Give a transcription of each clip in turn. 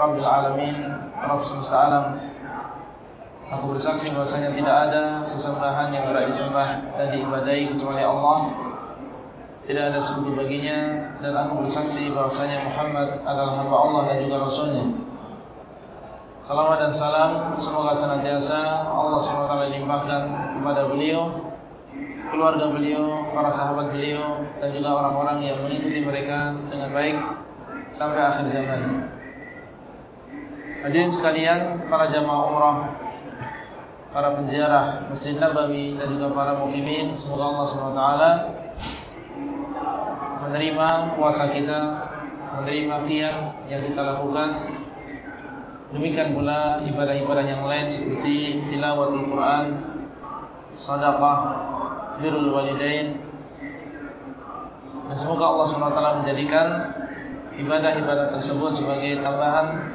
Rabbil Alamin Rabb semesta alam. Aku bersaksi bahasanya tidak ada sesembahan yang berat disembah dan diibadai kecuali Allah. Tidak ada sekutu baginya Dan aku bersaksi bahasanya Muhammad adalah hamba Allah dan juga Rasulnya. Salam dan salam Semoga senantiasa Allah SWT limpahkan kepada beliau Keluarga beliau, para sahabat beliau Dan juga orang-orang yang mengikuti mereka dengan baik Sampai akhir zaman Hadirin sekalian, para jamaah umrah, para penziarah Masjid Nabawi dan juga para mukminin, semoga Allah SWT menerima puasa kita, menerima qiyam yang kita lakukan. Demikian pula ibadah-ibadah yang lain seperti tilawatul Quran, sedekah, birrul walidain. Dan semoga Allah SWT menjadikan ibadah-ibadah tersebut sebagai tambahan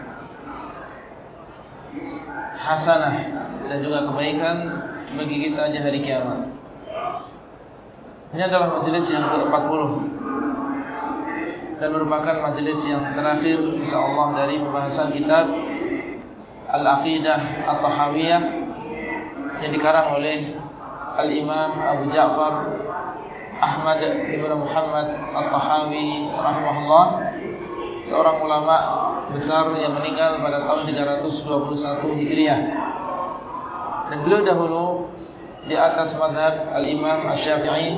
hasanah dan juga kebaikan bagi kita di hari kiamat. Ini adalah majlis yang ke-40 dan merupakan majlis yang terakhir insyaallah dari pembahasan kitab Al-Aqidah At-Tahawiyah yang dikarang oleh Al-Imam Abu Ja'far Ahmad Ibn Muhammad At-Tahawi rahimahullah seorang ulama besar yang meninggal pada tahun 321 Hijriah. Dan beliau dahulu di atas madhab Al-Imam Ash-Syafi'i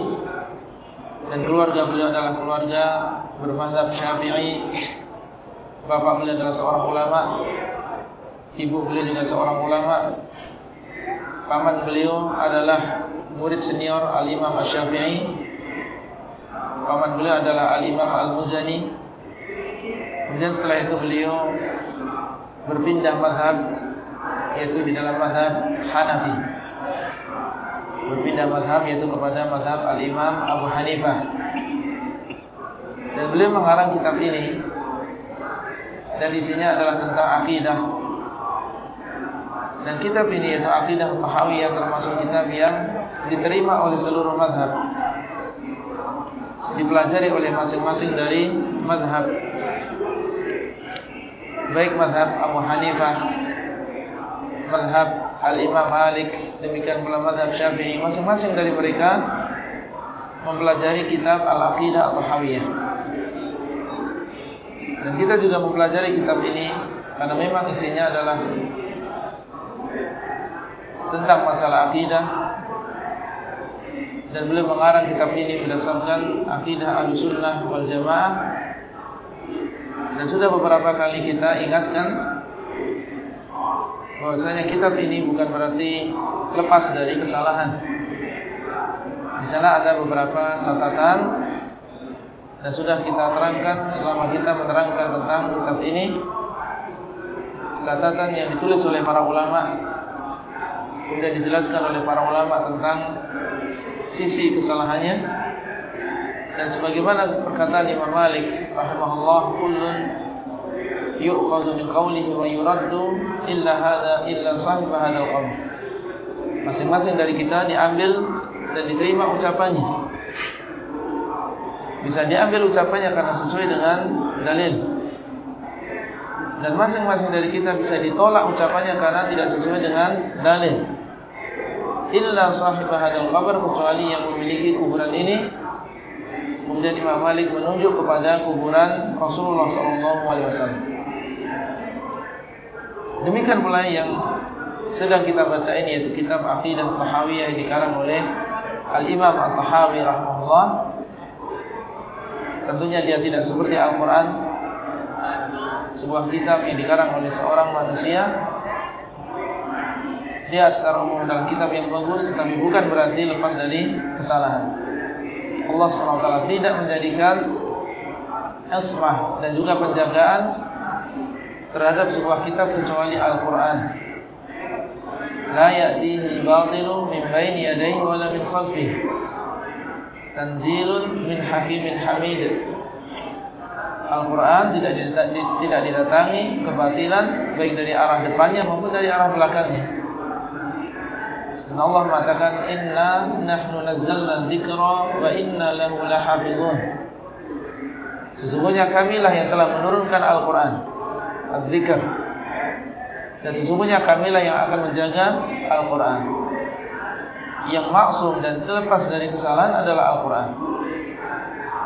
dan keluarga beliau adalah keluarga bermadhab Syafi'i. Bapak beliau adalah seorang ulama, ibu beliau juga seorang ulama. Paman beliau adalah murid senior Al-Imam Ash-Syafi'i. Paman beliau adalah Al-Imam Al-Muzani Kemudian setelah itu beliau berpindah madhab yaitu di dalam madhab Hanafi. Berpindah madhab yaitu kepada madhab Al-Imam Abu Hanifah. Dan beliau mengarang kitab ini dan isinya adalah tentang akidah. Dan kitab ini yaitu akidah Tahawiyah termasuk kitab yang diterima oleh seluruh madhab. Dipelajari oleh masing-masing dari madhab baik madhab Abu Hanifah, madhab Al-Imam Malik, demikian pula madhab Syafi'i, masing-masing dari mereka mempelajari kitab Al-Aqidah atau Hawiyah. Dan kita juga mempelajari kitab ini karena memang isinya adalah tentang masalah akidah. Dan beliau mengarang kitab ini berdasarkan akidah al-sunnah wal jamaah dan sudah beberapa kali kita ingatkan bahwasanya kitab ini bukan berarti lepas dari kesalahan. Di sana ada beberapa catatan dan sudah kita terangkan selama kita menerangkan tentang kitab ini catatan yang ditulis oleh para ulama kemudian dijelaskan oleh para ulama tentang sisi kesalahannya dan sebagaimana perkataan Imam Malik rahimahullah kullun yu'khadhu min qawlihi wa yuraddu illa hadha illa sahib hadzal qawl masing-masing dari kita diambil dan diterima ucapannya. Bisa diambil ucapannya karena sesuai dengan dalil. Dan masing-masing dari kita bisa ditolak ucapannya karena tidak sesuai dengan dalil. Illa sahib hadzal qabr kecuali yang memiliki kuburan ini Kemudian Imam Malik menunjuk kepada kuburan Rasulullah SAW. Demikian pula yang sedang kita baca ini yaitu kitab Aqidah Tahawiyah yang dikarang oleh Al-Imam Al-Tahawi rahimahullah. Tentunya dia tidak seperti Al-Quran Sebuah kitab yang dikarang oleh seorang manusia Dia secara umum adalah kitab yang bagus Tetapi bukan berarti lepas dari kesalahan Allah SWT tidak menjadikan Esmah dan juga penjagaan terhadap sebuah kitab kecuali Al-Quran. La ya'tihi al-batilu min baini yadayhi wa min khalfihi. Tanzilun min hakimin hamid. Al-Quran tidak didatangi kebatilan baik dari arah depannya maupun dari arah belakangnya. Dan Allah mengatakan inna nahnu nazzalna dzikra wa inna lahu lahafizun. Sesungguhnya kamilah yang telah menurunkan Al-Quran Al-Zikr Dan sesungguhnya kamilah yang akan menjaga Al-Quran. Yang maksum dan terlepas dari kesalahan adalah Al-Quran.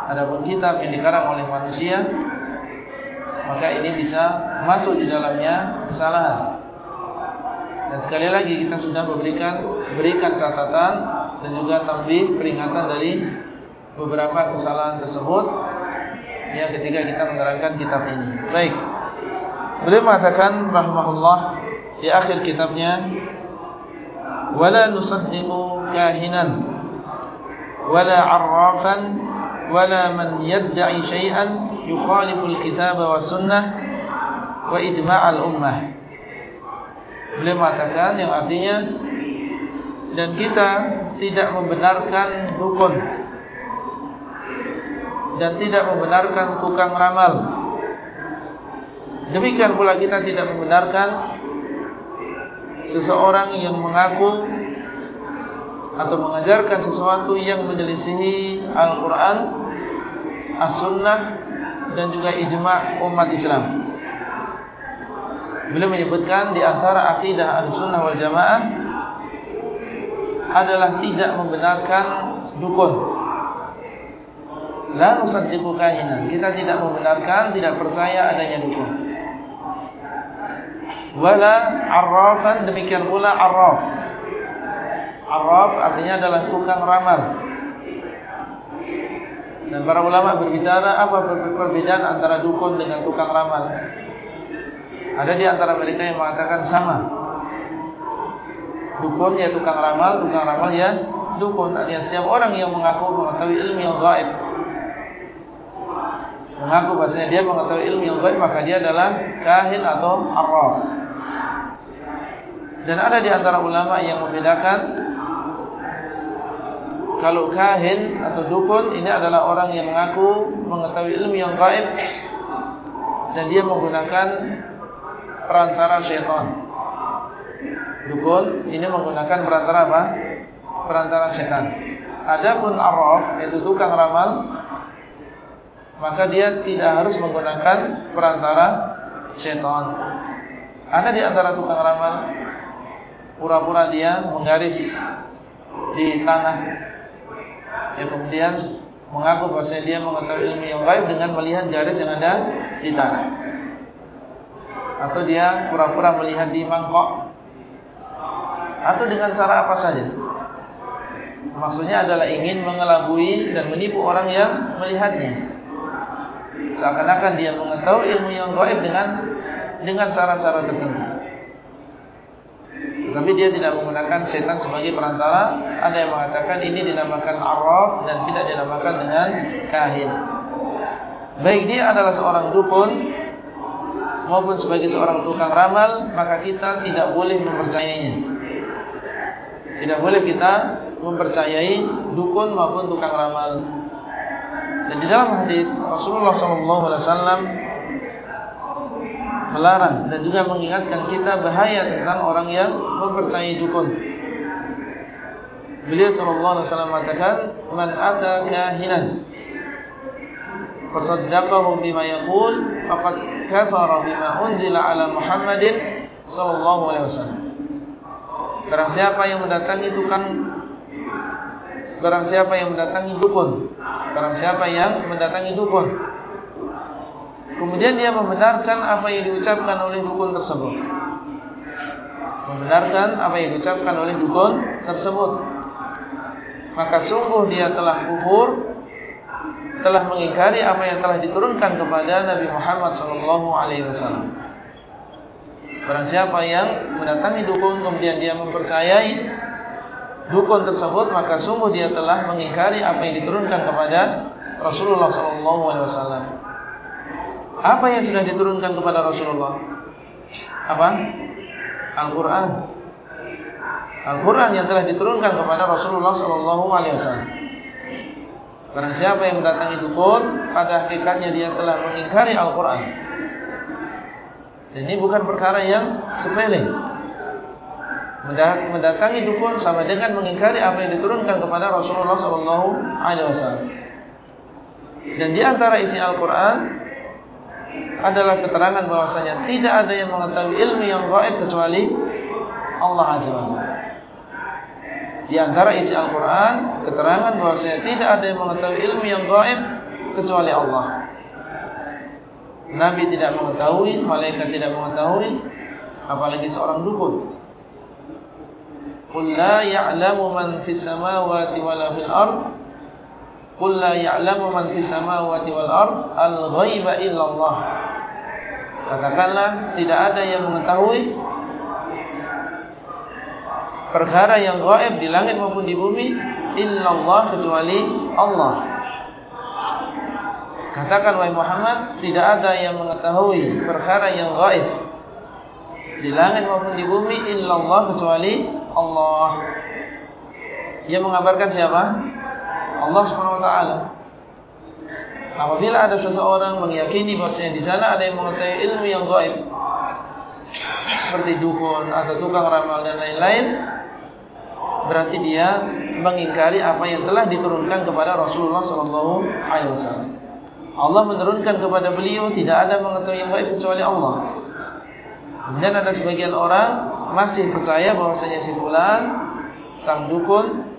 Adapun kitab yang dikarang oleh manusia Maka ini bisa masuk di dalamnya kesalahan Dan sekali lagi kita sudah memberikan berikan catatan Dan juga tambih peringatan dari beberapa kesalahan tersebut ya ketika kita menerangkan kitab ini. Baik. Beliau mengatakan rahimahullah di akhir kitabnya wala nusaddiqu kahinan wala 'arrafan wala man yad'i shay'an yukhalifu al-kitab wa sunnah wa ijma' al-ummah. Beliau mengatakan yang artinya dan kita tidak membenarkan dukun dan tidak membenarkan tukang ramal. Demikian pula kita tidak membenarkan seseorang yang mengaku atau mengajarkan sesuatu yang menyelisihi Al-Quran, As-Sunnah dan juga ijma' umat Islam. Beliau menyebutkan di antara akidah Al-Sunnah wal Jamaah adalah tidak membenarkan dukun La nusaddiqu kahinan. Kita tidak membenarkan, tidak percaya adanya dukun. Wala arrafan demikian pula arraf. Arraf artinya adalah tukang ramal. Dan para ulama berbicara apa perbedaan antara dukun dengan tukang ramal? Ada di antara mereka yang mengatakan sama. Dukun ya tukang ramal, tukang ramal ya dukun. Artinya setiap orang yang mengaku mengetahui ilmu yang gaib mengaku bahasanya dia mengetahui ilmu yang baik maka dia adalah kahin atau arraf. Dan ada di antara ulama yang membedakan kalau kahin atau dukun ini adalah orang yang mengaku mengetahui ilmu yang gaib dan dia menggunakan perantara syaitan. Dukun ini menggunakan perantara apa? Perantara syaitan. Adapun arraf itu tukang ramal maka dia tidak harus menggunakan perantara syaitan. Ada di antara tukang ramal pura-pura dia menggaris di tanah yang kemudian mengaku bahwa dia mengetahui ilmu yang baik dengan melihat garis yang ada di tanah. Atau dia pura-pura melihat di mangkok atau dengan cara apa saja. Maksudnya adalah ingin mengelabui dan menipu orang yang melihatnya seakan-akan dia mengetahui ilmu yang gaib dengan dengan cara-cara tertentu. Tapi dia tidak menggunakan setan sebagai perantara. Ada yang mengatakan ini dinamakan arraf dan tidak dinamakan dengan kahin. Baik dia adalah seorang dukun maupun sebagai seorang tukang ramal, maka kita tidak boleh mempercayainya. Tidak boleh kita mempercayai dukun maupun tukang ramal. Dan di dalam hadis Rasulullah SAW melarang dan juga mengingatkan kita bahaya tentang orang yang mempercayai dukun. Beliau SAW mengatakan, "Man ata kahinan, fasaddaqahu bima yaqul, faqad kafara bima unzila ala Muhammadin sallallahu alaihi wasallam." Barang siapa yang mendatangi tukang Barang siapa yang mendatangi dukun. Barang siapa yang mendatangi dukun. Kemudian dia membenarkan apa yang diucapkan oleh dukun tersebut. Membenarkan apa yang diucapkan oleh dukun tersebut. Maka sungguh dia telah kufur Telah mengingkari apa yang telah diturunkan kepada Nabi Muhammad SAW Barang siapa yang mendatangi dukun Kemudian dia mempercayai dukun tersebut maka sungguh dia telah mengingkari apa yang diturunkan kepada Rasulullah SAW. Apa yang sudah diturunkan kepada Rasulullah? apa? Al-Quran. Al-Quran yang telah diturunkan kepada Rasulullah Wasallam. Barang siapa yang mendatangi dukun, pada hakikatnya dia telah mengingkari Al-Quran. Ini bukan perkara yang sepele. Mendatangi dukun sama dengan mengingkari apa yang diturunkan kepada Rasulullah Wasallam. Dan di antara isi Al-Quran adalah keterangan bahwasanya tidak ada yang mengetahui ilmu yang gaib kecuali Allah Azza wa Jalla. Di antara isi Al-Quran, keterangan bahwasanya tidak ada yang mengetahui ilmu yang gaib kecuali Allah. Nabi tidak mengetahui, malaikat tidak mengetahui, apalagi seorang dukun. Qul la ya'lamu man fis samawati wala fil ard. Qul la ya'lamu man fis samawati wal ard al-ghaiba illa Allah. Katakanlah tidak ada yang mengetahui perkara yang gaib di langit maupun di bumi illallah kecuali Allah. Katakan wahai Muhammad, tidak ada yang mengetahui perkara yang gaib di langit maupun di bumi illallah kecuali Allah. Yang mengabarkan siapa? Allah Subhanahu wa taala. Apabila ada seseorang meyakini bahwasanya di sana ada yang mengetahui ilmu yang gaib seperti dukun atau tukang ramal dan lain-lain, berarti dia mengingkari apa yang telah diturunkan kepada Rasulullah sallallahu alaihi wasallam. Allah menurunkan kepada beliau tidak ada mengetahui yang baik kecuali Allah. Kemudian ada sebagian orang masih percaya bahwasanya si fulan sang dukun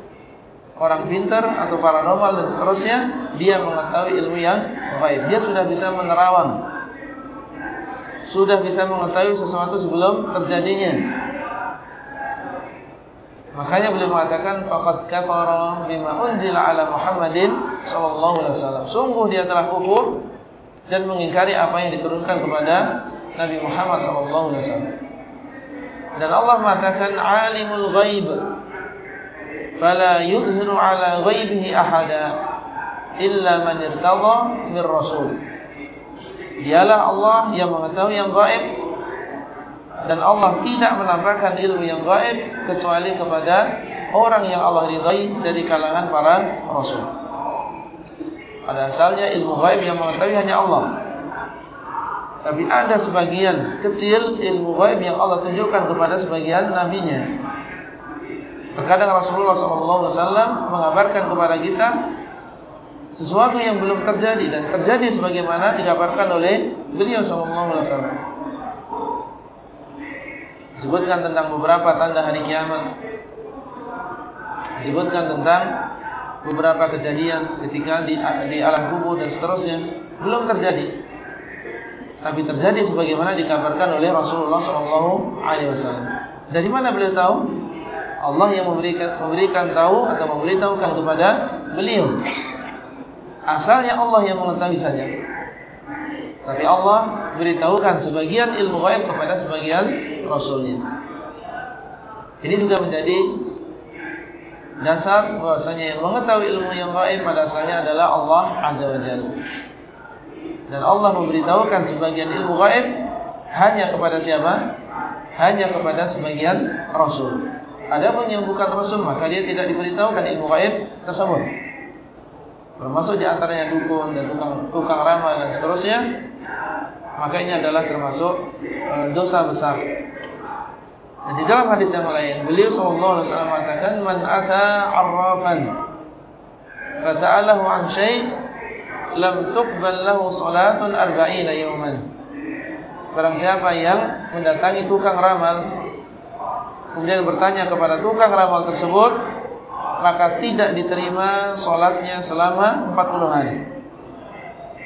orang pintar atau paranormal dan seterusnya dia mengetahui ilmu yang baik. Dia sudah bisa menerawang. Sudah bisa mengetahui sesuatu sebelum terjadinya. Makanya beliau mengatakan faqad kafara bima unzila ala Muhammadin sallallahu alaihi wasallam. Sungguh dia telah kufur dan mengingkari apa yang diturunkan kepada Nabi Muhammad sallallahu alaihi wasallam. Dan Allah mengatakan alimul ghaib fala yudhiru ala ghaibihi ahada illa man irtada min rasul. Dialah Allah yang mengetahui yang gaib dan Allah tidak menampakkan ilmu yang gaib kecuali kepada orang yang Allah ridai dari kalangan para rasul. Pada asalnya ilmu gaib yang mengetahui hanya Allah. Tapi ada sebagian kecil ilmu gaib yang Allah tunjukkan kepada sebagian nabinya. Terkadang Rasulullah SAW mengabarkan kepada kita sesuatu yang belum terjadi dan terjadi sebagaimana dikabarkan oleh beliau SAW disebutkan tentang beberapa tanda hari kiamat. Disebutkan tentang beberapa kejadian ketika di, di alam kubur dan seterusnya. Belum terjadi. Tapi terjadi sebagaimana dikabarkan oleh Rasulullah SAW dari mana beliau tahu? Allah yang memberikan memberikan tahu atau memberitahukan kepada beliau. Asalnya Allah yang mengetahui saja tapi Allah beritahukan sebagian ilmu gaib kepada sebagian Rasulnya. Ini juga menjadi dasar bahwasanya yang mengetahui ilmu yang gaib pada asalnya adalah Allah Azza wa Jalla. Dan Allah memberitahukan sebagian ilmu gaib hanya kepada siapa? Hanya kepada sebagian Rasul. Adapun yang bukan Rasul maka dia tidak diberitahukan ilmu gaib tersebut. Termasuk di antaranya dukun dan tukang, tukang ramal dan seterusnya. Maka ini adalah termasuk e, dosa besar. Dan di dalam hadis yang lain, beliau sallallahu alaihi wasallam mengatakan man ata arrafan fa sa'alahu an syai' lam tuqbal lahu salatun 40 yawman. Barang siapa yang mendatangi tukang ramal kemudian bertanya kepada tukang ramal tersebut, maka tidak diterima salatnya selama 40 hari.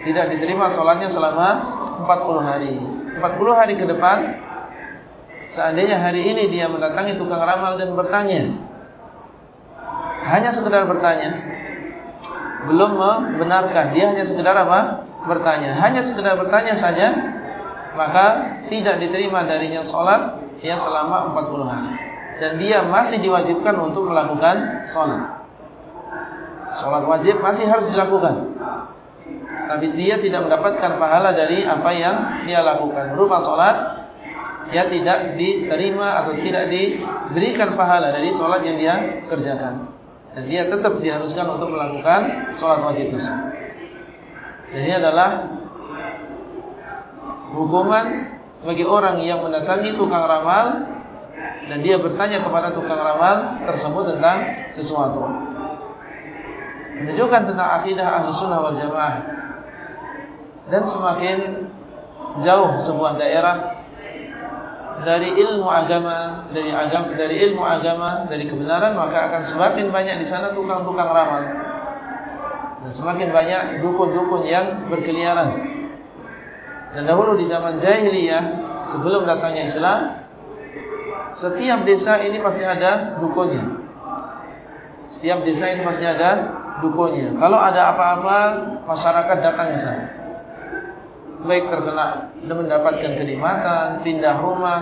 Tidak diterima salatnya selama 40 hari. 40 hari ke depan Seandainya hari ini dia mendatangi tukang ramal dan bertanya Hanya sekedar bertanya Belum membenarkan. Dia hanya sekedar apa? Bertanya. Hanya sekedar bertanya saja Maka tidak diterima darinya sholat Yang selama 40 hari. Dan dia masih diwajibkan untuk melakukan sholat. Sholat wajib masih harus dilakukan Tapi dia tidak mendapatkan pahala dari apa yang dia lakukan Berupa sholat dia tidak diterima atau tidak diberikan pahala dari sholat yang dia kerjakan. Dan dia tetap diharuskan untuk melakukan sholat wajib itu. Dan ini adalah hukuman bagi orang yang mendatangi tukang ramal dan dia bertanya kepada tukang ramal tersebut tentang sesuatu. Menunjukkan tentang akidah ahli sunnah wal jamaah. Dan semakin jauh sebuah daerah dari ilmu agama, dari agama, dari ilmu agama, dari kebenaran, maka akan semakin banyak di sana tukang-tukang ramal. Dan semakin banyak dukun-dukun yang berkeliaran. Dan dahulu di zaman jahiliyah, sebelum datangnya Islam, setiap desa ini pasti ada dukunnya. Setiap desa ini pasti ada dukunnya. Kalau ada apa-apa, masyarakat datang ke sana baik terkena mendapatkan kenikmatan, pindah rumah,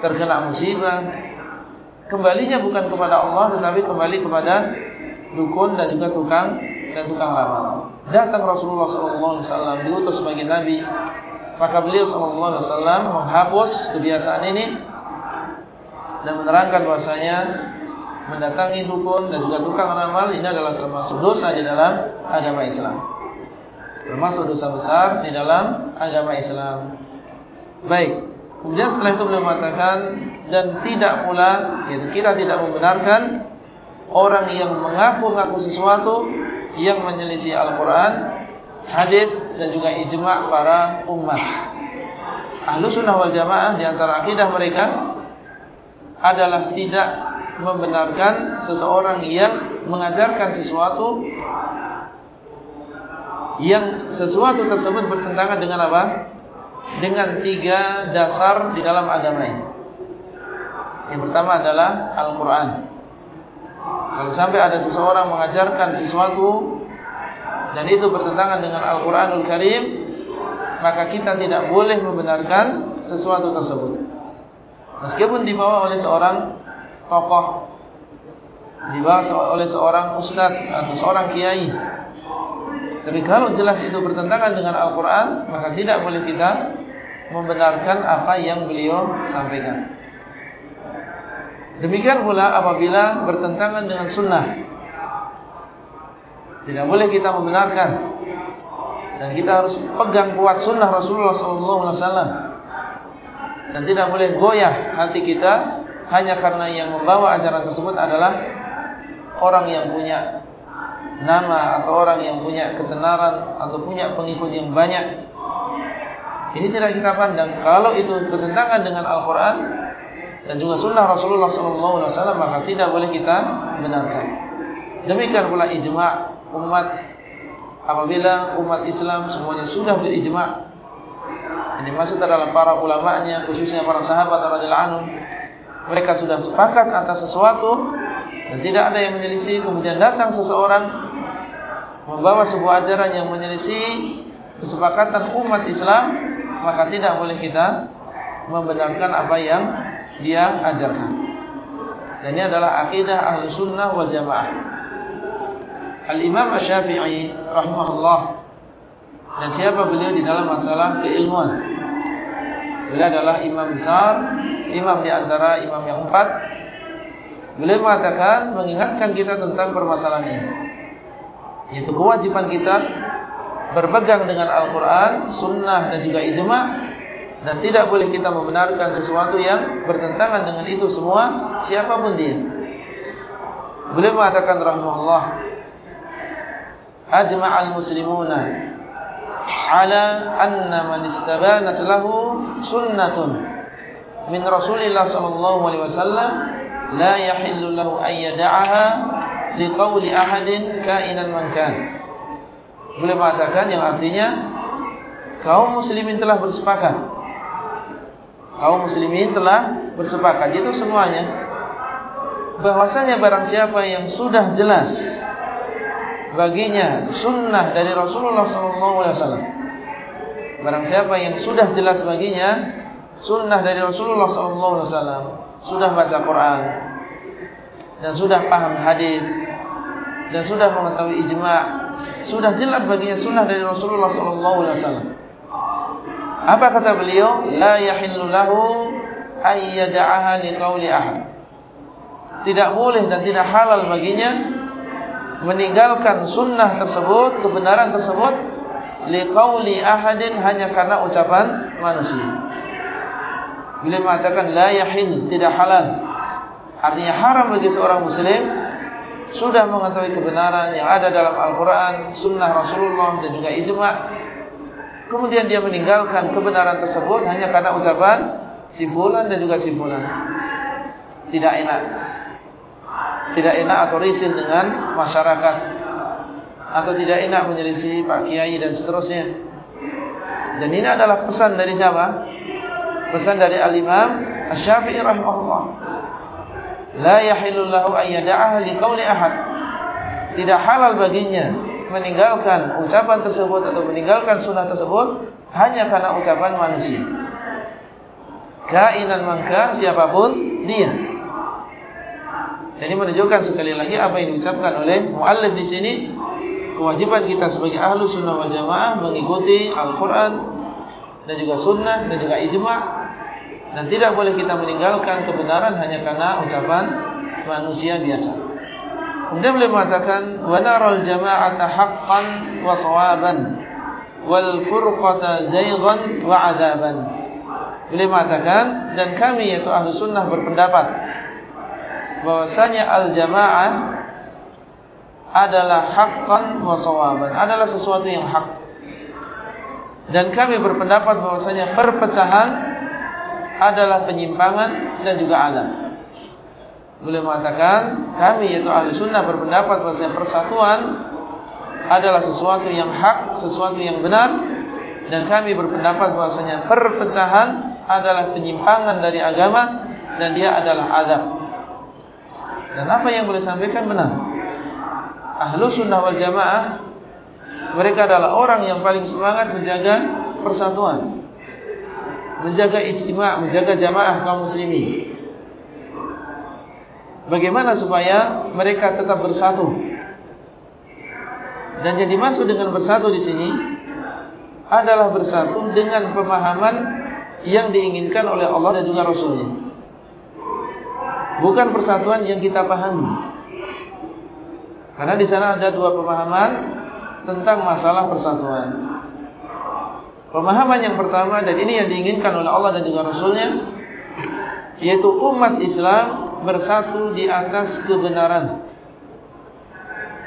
terkena musibah, kembalinya bukan kepada Allah tetapi kembali kepada dukun dan juga tukang dan tukang ramal. Datang Rasulullah SAW diutus sebagai nabi, maka beliau SAW menghapus kebiasaan ini dan menerangkan bahasanya mendatangi dukun dan juga tukang ramal ini adalah termasuk dosa di dalam agama Islam termasuk dosa besar di dalam agama Islam. Baik. Kemudian setelah itu beliau mengatakan dan tidak pula yaitu kita tidak membenarkan orang yang mengaku-ngaku sesuatu yang menyelisih Al-Qur'an, hadis dan juga ijma' para umat. Ahlussunnah wal Jamaah di antara akidah mereka adalah tidak membenarkan seseorang yang mengajarkan sesuatu yang sesuatu tersebut bertentangan dengan apa? Dengan tiga dasar di dalam agama ini. Yang pertama adalah Al-Quran. Kalau sampai ada seseorang mengajarkan sesuatu dan itu bertentangan dengan Al-Quranul Karim, maka kita tidak boleh membenarkan sesuatu tersebut. Meskipun dibawa oleh seorang tokoh, dibawa oleh seorang ustadz atau seorang kiai, tapi kalau jelas itu bertentangan dengan Al-Quran Maka tidak boleh kita Membenarkan apa yang beliau sampaikan. Demikian pula apabila bertentangan dengan sunnah. Tidak boleh kita membenarkan. Dan kita harus pegang kuat sunnah Rasulullah SAW Dan tidak boleh goyah hati kita Hanya karena yang membawa ajaran tersebut adalah Orang yang punya nama atau orang yang punya ketenaran atau punya pengikut yang banyak. Ini tidak kita pandang. Kalau itu bertentangan dengan Al-Quran dan juga Sunnah Rasulullah SAW, maka tidak boleh kita benarkan. Demikian pula ijma' umat apabila umat Islam semuanya sudah berijma' ini maksud adalah para ulama'nya khususnya para sahabat radhiyallahu anhum mereka sudah sepakat atas sesuatu dan tidak ada yang menyelisih. Kemudian datang seseorang membawa sebuah ajaran yang menyelisih kesepakatan umat Islam maka tidak boleh kita membenarkan apa yang dia ajarkan. Dan ini adalah akidah ahli sunnah wal jamaah. Al-Imam Ash-Syafi'i rahimahullah dan siapa beliau di dalam masalah keilmuan? Beliau adalah imam besar imam di antara imam yang empat Beliau mengatakan mengingatkan kita tentang permasalahan ini. Yaitu kewajiban kita berpegang dengan Al-Quran, Sunnah dan juga Ijma' dan tidak boleh kita membenarkan sesuatu yang bertentangan dengan itu semua siapapun dia. Beliau mengatakan rahmatullah Ajma'al muslimuna ala anna man istabanat lahu sunnatun min Rasulillah sallallahu alaihi wasallam la yahillu lahu an yad'aha liqauli ahadin kainan man kan. Boleh mengatakan yang artinya kaum muslimin telah bersepakat. Kaum muslimin telah bersepakat itu semuanya bahwasanya barang siapa yang sudah jelas baginya sunnah dari Rasulullah sallallahu alaihi wasallam. Barang siapa yang sudah jelas baginya sunnah dari Rasulullah wasallam sudah baca Quran dan sudah paham hadis dan sudah mengetahui ijma' sudah jelas baginya sunnah dari Rasulullah wasallam Apa kata beliau? La yahillu lahu ayyada'aha liqauli ahad. Tidak boleh dan tidak halal baginya meninggalkan sunnah tersebut, kebenaran tersebut liqauli ahadin hanya karena ucapan manusia. Bila mengatakan la yahil tidak halal artinya haram bagi seorang muslim sudah mengetahui kebenaran yang ada dalam Al-Qur'an, sunnah Rasulullah dan juga ijma' kemudian dia meninggalkan kebenaran tersebut hanya karena ucapan si fulan dan juga si fulan. Tidak enak. Tidak enak atau risih dengan masyarakat atau tidak enak menyelisih Pak Kiai dan seterusnya. Dan ini adalah pesan dari siapa? Pesan dari Al-Imam Asy-Syafi'i rahimahullah. La yahillu lahu an yad'aha liqauli ahad. Tidak halal baginya meninggalkan ucapan tersebut atau meninggalkan sunnah tersebut hanya karena ucapan manusia kainan mangka siapapun dia. Jadi menunjukkan sekali lagi apa yang diucapkan oleh muallif di sini kewajiban kita sebagai ahlu sunnah wal jamaah mengikuti Al-Quran dan juga sunnah dan juga ijma' dan tidak boleh kita meninggalkan kebenaran hanya karena ucapan manusia biasa. Kemudian beliau mengatakan wa naral jama'ata haqqan wa sawaban wal furqata zaygan wa 'adaban. Beliau mengatakan dan kami yaitu ahlu sunnah berpendapat bahwasanya al-jamaah adalah haqqan wa sawaban adalah sesuatu yang hak dan kami berpendapat bahwasanya perpecahan adalah penyimpangan dan juga alam Beliau mengatakan kami yaitu ahli sunnah berpendapat bahwasanya persatuan adalah sesuatu yang hak, sesuatu yang benar dan kami berpendapat bahwasanya perpecahan adalah penyimpangan dari agama dan dia adalah azab. Dan apa yang boleh sampaikan benar. Ahlu sunnah wal jamaah mereka adalah orang yang paling semangat menjaga persatuan, menjaga ijtima, menjaga jamaah kaum muslimin. Bagaimana supaya mereka tetap bersatu? Dan yang dimaksud dengan bersatu di sini adalah bersatu dengan pemahaman yang diinginkan oleh Allah dan juga Rasulnya. Bukan persatuan yang kita pahami. Karena di sana ada dua pemahaman tentang masalah persatuan. Pemahaman yang pertama dan ini yang diinginkan oleh Allah dan juga Rasulnya, yaitu umat Islam bersatu di atas kebenaran.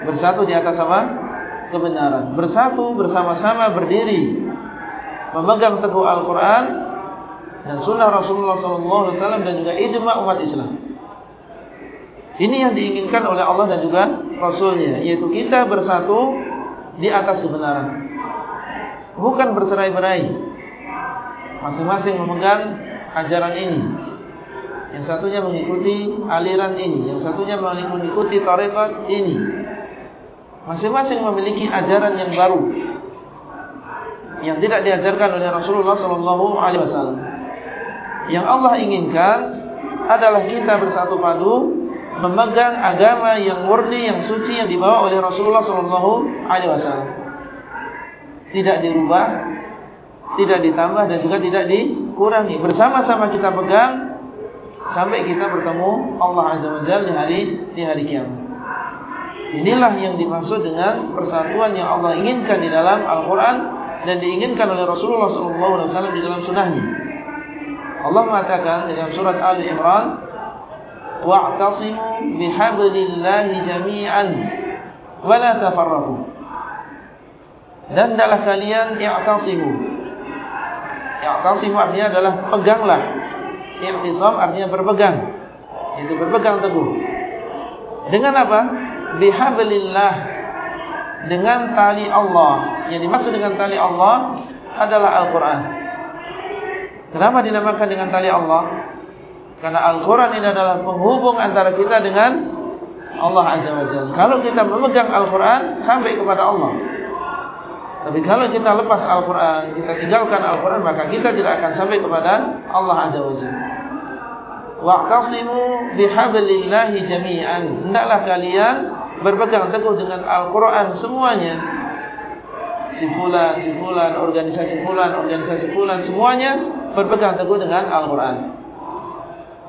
Bersatu di atas apa? Kebenaran. Bersatu bersama-sama berdiri, memegang teguh Al-Quran dan sunnah Rasulullah SAW dan juga ijma umat Islam. Ini yang diinginkan oleh Allah dan juga Rasulnya, yaitu kita bersatu di atas kebenaran, bukan bercerai-berai. Masing-masing memegang ajaran ini. Yang satunya mengikuti aliran ini, yang satunya mengikuti tarekat ini. Masing-masing memiliki ajaran yang baru yang tidak diajarkan oleh Rasulullah SAW. Yang Allah inginkan adalah kita bersatu padu memegang agama yang murni yang suci yang dibawa oleh Rasulullah sallallahu alaihi wasallam. Tidak dirubah, tidak ditambah dan juga tidak dikurangi. Bersama-sama kita pegang sampai kita bertemu Allah azza wajalla di hari di hari kiamat. Inilah yang dimaksud dengan persatuan yang Allah inginkan di dalam Al-Qur'an dan diinginkan oleh Rasulullah sallallahu alaihi wasallam di dalam sunnahnya. Allah mengatakan dalam surat Ali Imran wa'tasimu bihablillahi jami'an wa la tafarraqu dan hendaklah kalian i'tasimu i'tasimu artinya adalah peganglah. I'tisam artinya berpegang. Itu berpegang teguh. Dengan apa? Bihablillah. Dengan tali Allah. Yang dimaksud dengan tali Allah adalah Al-Qur'an. Kenapa dinamakan dengan tali Allah? Karena Al-Quran ini adalah penghubung antara kita dengan Allah Azza wa Jalla. Kalau kita memegang Al-Quran, sampai kepada Allah. Tapi kalau kita lepas Al-Quran, kita tinggalkan Al-Quran, maka kita tidak akan sampai kepada Allah Azza wa Jalla. Wa'tasimu bihablillahi jami'an. Hendaklah kalian berpegang teguh dengan Al-Quran semuanya. si fulan, si fulan, organisasi fulan, organisasi fulan, semuanya berpegang teguh dengan Al-Quran.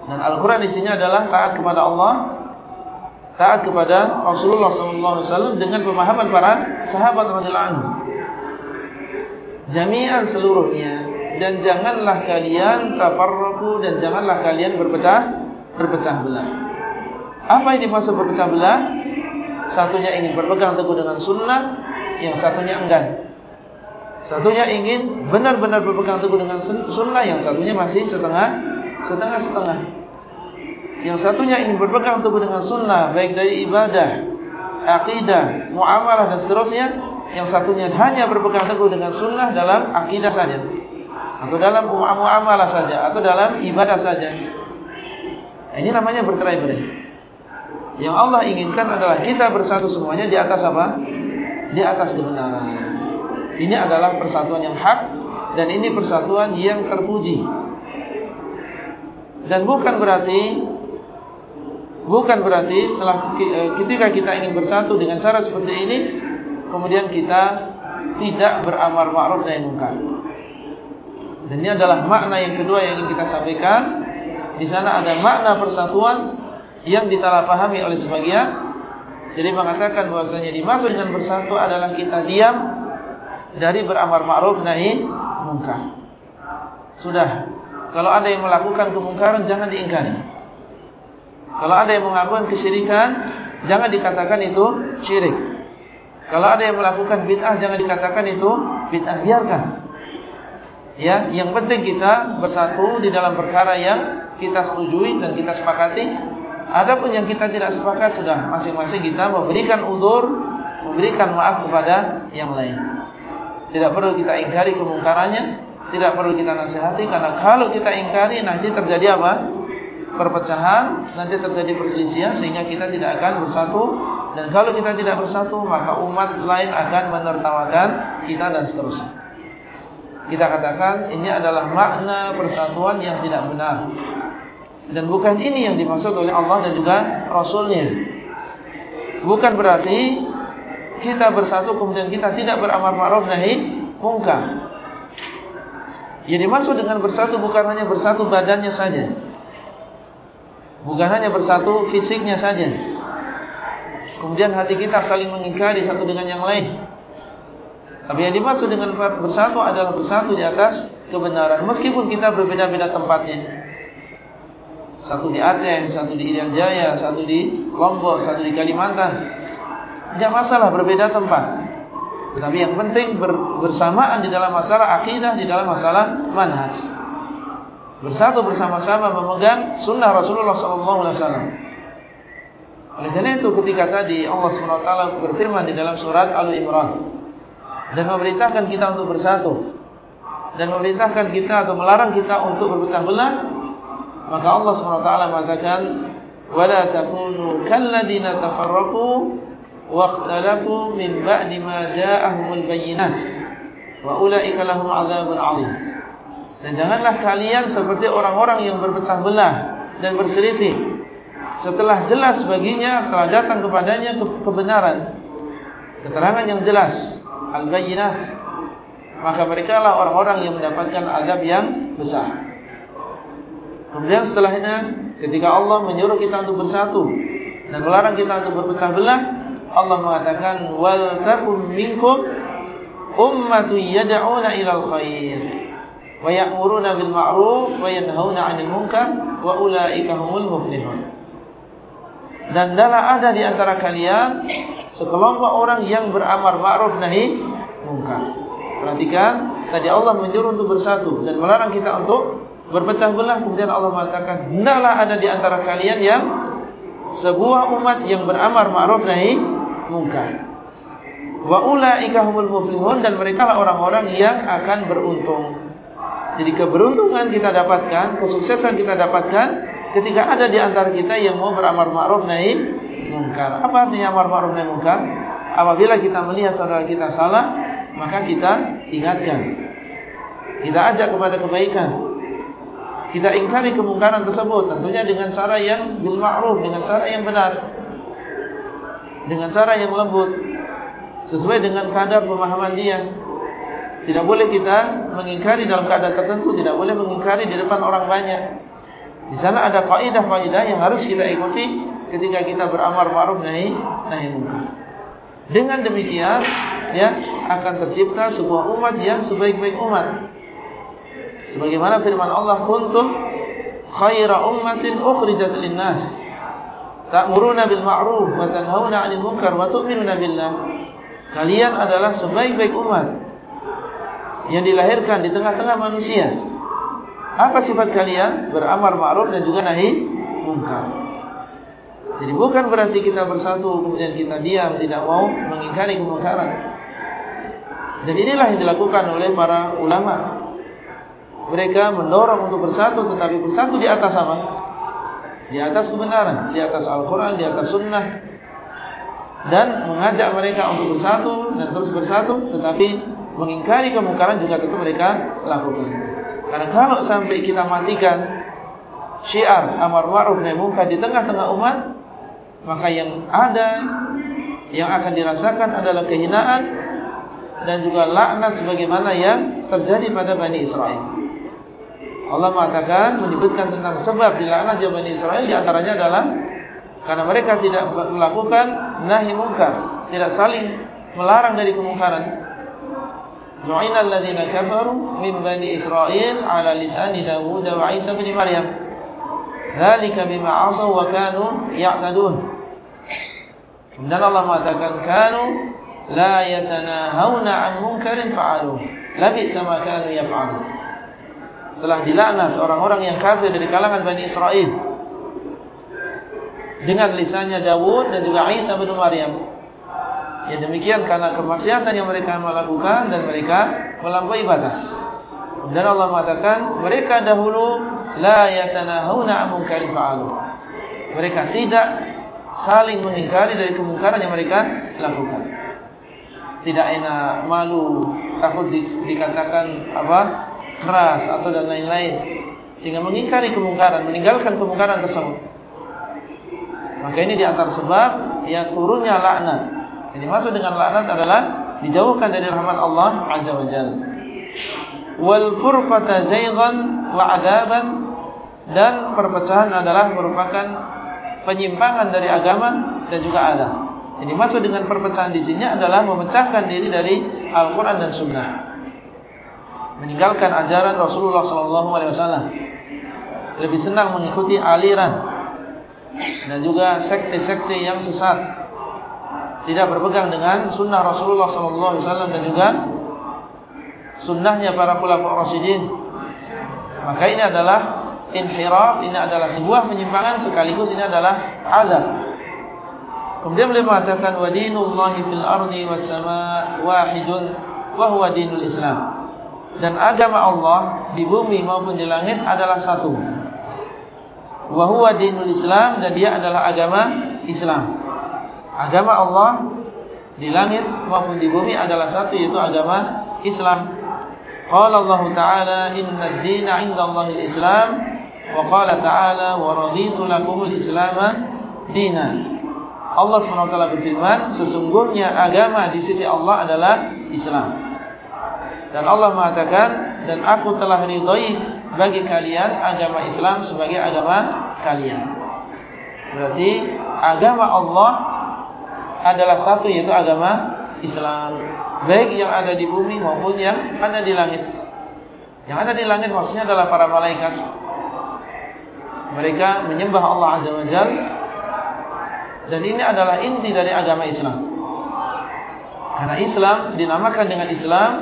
Dan Al-Quran isinya adalah taat kepada Allah, taat kepada Rasulullah SAW dengan pemahaman para sahabat radhiyallahu anhu. Jami'an seluruhnya dan janganlah kalian tafarraqu dan janganlah kalian berpecah berpecah belah. Apa ini maksud berpecah belah? Satunya ingin berpegang teguh dengan sunnah, yang satunya enggan. Satunya ingin benar-benar berpegang teguh dengan sunnah, yang satunya masih setengah, setengah-setengah. Yang satunya ingin berpegang teguh dengan sunnah, baik dari ibadah, akidah, muamalah dan seterusnya. Yang satunya hanya berpegang teguh dengan sunnah dalam akidah saja. Atau dalam muamalah saja. Atau dalam ibadah saja. Ini namanya bercerai-berai. Yang Allah inginkan adalah kita bersatu semuanya di atas apa? Di atas kebenaran. Ini adalah persatuan yang hak dan ini persatuan yang terpuji. Dan bukan berarti bukan berarti setelah eh, ketika kita ingin bersatu dengan cara seperti ini kemudian kita tidak beramar ma'ruf nahi munkar. Dan ini adalah makna yang kedua yang kita sampaikan. Di sana ada makna persatuan yang disalahpahami oleh sebagian jadi mengatakan bahwasanya dimaksud dengan bersatu adalah kita diam dari beramar ma'ruf nahi munkar. Sudah. Kalau ada yang melakukan kemungkaran jangan diingkari. Kalau ada yang mengakukan kesyirikan jangan dikatakan itu syirik. Kalau ada yang melakukan bid'ah jangan dikatakan itu bid'ah biarkan. Ya, yang penting kita bersatu di dalam perkara yang kita setujui dan kita sepakati Adapun yang kita tidak sepakat sudah masing-masing kita memberikan udur, memberikan maaf kepada yang lain. Tidak perlu kita ingkari kemungkarannya, tidak perlu kita nasihati karena kalau kita ingkari nanti terjadi apa? Perpecahan, nanti terjadi perselisihan sehingga kita tidak akan bersatu dan kalau kita tidak bersatu maka umat lain akan menertawakan kita dan seterusnya. Kita katakan ini adalah makna persatuan yang tidak benar. Dan bukan ini yang dimaksud oleh Allah dan juga Rasulnya Bukan berarti Kita bersatu kemudian kita tidak beramar ma'ruf nahi Mungkar Yang dimaksud dengan bersatu bukan hanya bersatu badannya saja Bukan hanya bersatu fisiknya saja Kemudian hati kita saling mengingkari satu dengan yang lain Tapi yang dimaksud dengan bersatu adalah bersatu di atas kebenaran Meskipun kita berbeda-beda tempatnya satu di Aceh, satu di Irian Jaya, satu di Lombok, satu di Kalimantan. Tidak masalah berbeda tempat. Tetapi yang penting bersamaan di dalam masalah akidah, di dalam masalah manhaj. Bersatu bersama-sama memegang sunnah Rasulullah SAW. Oleh karena itu ketika tadi Allah SWT berfirman di dalam surat Al-Imran. Dan memerintahkan kita untuk bersatu. Dan memerintahkan kita atau melarang kita untuk berpecah belah Maka Allah SWT mengatakan وَلَا تَكُنُوا كَلَّذِينَ تَفَرَّقُوا وَاخْتَلَفُوا مِنْ بَعْدِ ja'ahumul bayyinat wa ulaika lahum 'adzabun 'adzim Dan janganlah kalian seperti orang-orang yang berpecah belah dan berselisih setelah jelas baginya setelah datang kepadanya kebenaran keterangan yang jelas al-bayyinat maka mereka lah orang-orang yang mendapatkan adab yang besar Kemudian setelahnya ketika Allah menyuruh kita untuk bersatu dan melarang kita untuk berpecah belah, Allah mengatakan wal takum minkum ummatun yad'una ila al-khair wa ya'muruna bil ma'ruf wa yanhauna 'anil munkar wa ulaika humul muflihun. Dan dalam ada di antara kalian sekelompok orang yang beramar ma'ruf nahi munkar. Perhatikan, tadi Allah menyuruh untuk bersatu dan melarang kita untuk berpecah belah. Kemudian Allah mengatakan hendaklah ada di antara kalian yang sebuah umat yang beramar ma'ruf nahi munkar. Wa ulaika humul muflihun dan mereka lah orang-orang yang akan beruntung. Jadi keberuntungan kita dapatkan kesuksesan kita dapatkan ketika ada di antara kita yang mau beramar ma'ruf nahi munkar. Apa artinya amar ma'ruf nahi munkar? Apabila kita melihat saudara kita salah maka kita ingatkan. Kita ajak kepada kebaikan. Kita ingkari kemungkaran tersebut tentunya dengan cara yang bil ma'ruf dengan cara yang benar. Dengan cara yang lembut. Sesuai dengan kadar pemahaman dia. Tidak boleh kita mengingkari dalam keadaan tertentu, tidak boleh mengingkari di depan orang banyak. Di sana ada kaidah-kaidah yang harus kita ikuti ketika kita beramar ma'ruf nahi nahi munkar. Dengan demikian, ya akan tercipta sebuah umat yang sebaik-baik umat. Sebagaimana firman Allah, "Kuntum khaira ummatin ukhrijat lin-nas." Ta'muruna bil ma'ruf wa tanhauna 'anil munkar wa tu'minuna billah. Kalian adalah sebaik-baik umat yang dilahirkan di tengah-tengah manusia. Apa sifat kalian? Beramar ma'ruf dan juga nahi munkar. Jadi bukan berarti kita bersatu kemudian kita diam tidak mau mengingkari kemungkaran. Dan inilah yang dilakukan oleh para ulama. Mereka mendorong untuk bersatu tetapi bersatu di atas apa? Di atas kebenaran, di atas Al-Quran, di atas Sunnah. Dan mengajak mereka untuk bersatu dan terus bersatu tetapi mengingkari kemungkaran juga tentu mereka lakukan. Karena kalau sampai kita matikan syiar amar ma'ruf nahi munkar di tengah-tengah umat, maka yang ada yang akan dirasakan adalah kehinaan dan juga laknat sebagaimana yang terjadi pada Bani Israel. Allah mengatakan menyebutkan tentang sebab dilaknatnya Bani Israel di antaranya adalah karena mereka tidak melakukan nahi munkar, tidak saling melarang dari kemungkaran. Lu'ina alladhina kafaru min bani Israel ala lisani Dawud wa Isa bin Maryam. Dhalika bima asaw wa kanu ya'tadun. Dan Allah mengatakan kanu la yatanahawna an munkarin fa'alu. Labi sama kanu yaf'alu. Telah dilaknat orang-orang yang kafir dari kalangan Bani Israel. Dengan lisannya Dawud dan juga Isa bin Maryam. Ya demikian karena kemaksiatan yang mereka melakukan dan mereka melampaui batas. Dan Allah mengatakan mereka dahulu la yatanahuna an munkarin fa'alu. Mereka tidak saling mengingkari dari kemungkaran yang mereka lakukan. Tidak enak, malu, takut di, dikatakan apa? keras atau dan lain-lain sehingga mengingkari kemungkaran, meninggalkan kemungkaran tersebut. Maka ini di antara sebab yang turunnya laknat Jadi maksud dengan laknat adalah dijauhkan dari rahmat Allah Azza wa Jalla. Wal furqata zaygan wa adaban dan perpecahan adalah merupakan penyimpangan dari agama dan juga adab. Jadi maksud dengan perpecahan di sini adalah memecahkan diri dari Al-Quran dan Sunnah. Meninggalkan ajaran Rasulullah sallallahu alaihi wasallam. Lebih senang mengikuti aliran dan juga sekte-sekte yang sesat tidak berpegang dengan sunnah Rasulullah sallallahu alaihi wasallam dan juga sunnahnya para khulafaur rasyidin. Maka ini adalah inhiraf, ini adalah sebuah penyimpangan sekaligus ini adalah azab. Kemudian beliau mengatakan wa dinullahi fil ardi was sama wahidun wa huwa dinul Islam. Dan agama Allah di bumi maupun di langit adalah satu. Wa huwa dinul Islam dan dia adalah agama Islam agama Allah di langit maupun di bumi adalah satu yaitu agama Islam. Qala Allah Ta'ala inna ad-dina 'inda Allah al-Islam wa qala ta'ala wa raditu lakum al-Islam dinan. Allah SWT berfirman sesungguhnya agama di sisi Allah adalah Islam. Dan Allah mengatakan dan aku telah ridai bagi kalian agama Islam sebagai agama kalian. Berarti agama Allah adalah satu yaitu agama Islam. Baik yang ada di bumi maupun yang ada di langit. Yang ada di langit maksudnya adalah para malaikat. Mereka menyembah Allah Azza wa Jal. Dan ini adalah inti dari agama Islam. Karena Islam dinamakan dengan Islam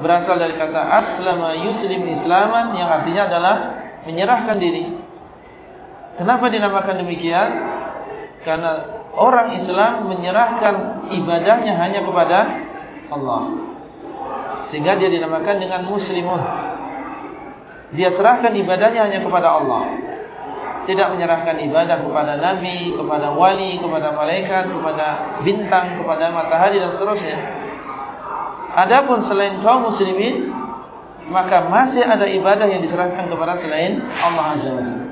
berasal dari kata aslama yuslim islaman yang artinya adalah menyerahkan diri. Kenapa dinamakan demikian? Karena orang Islam menyerahkan ibadahnya hanya kepada Allah. Sehingga dia dinamakan dengan muslimun. Dia serahkan ibadahnya hanya kepada Allah. Tidak menyerahkan ibadah kepada nabi, kepada wali, kepada malaikat, kepada bintang, kepada matahari dan seterusnya. Adapun selain kaum muslimin, maka masih ada ibadah yang diserahkan kepada selain Allah Azza wa Jalla.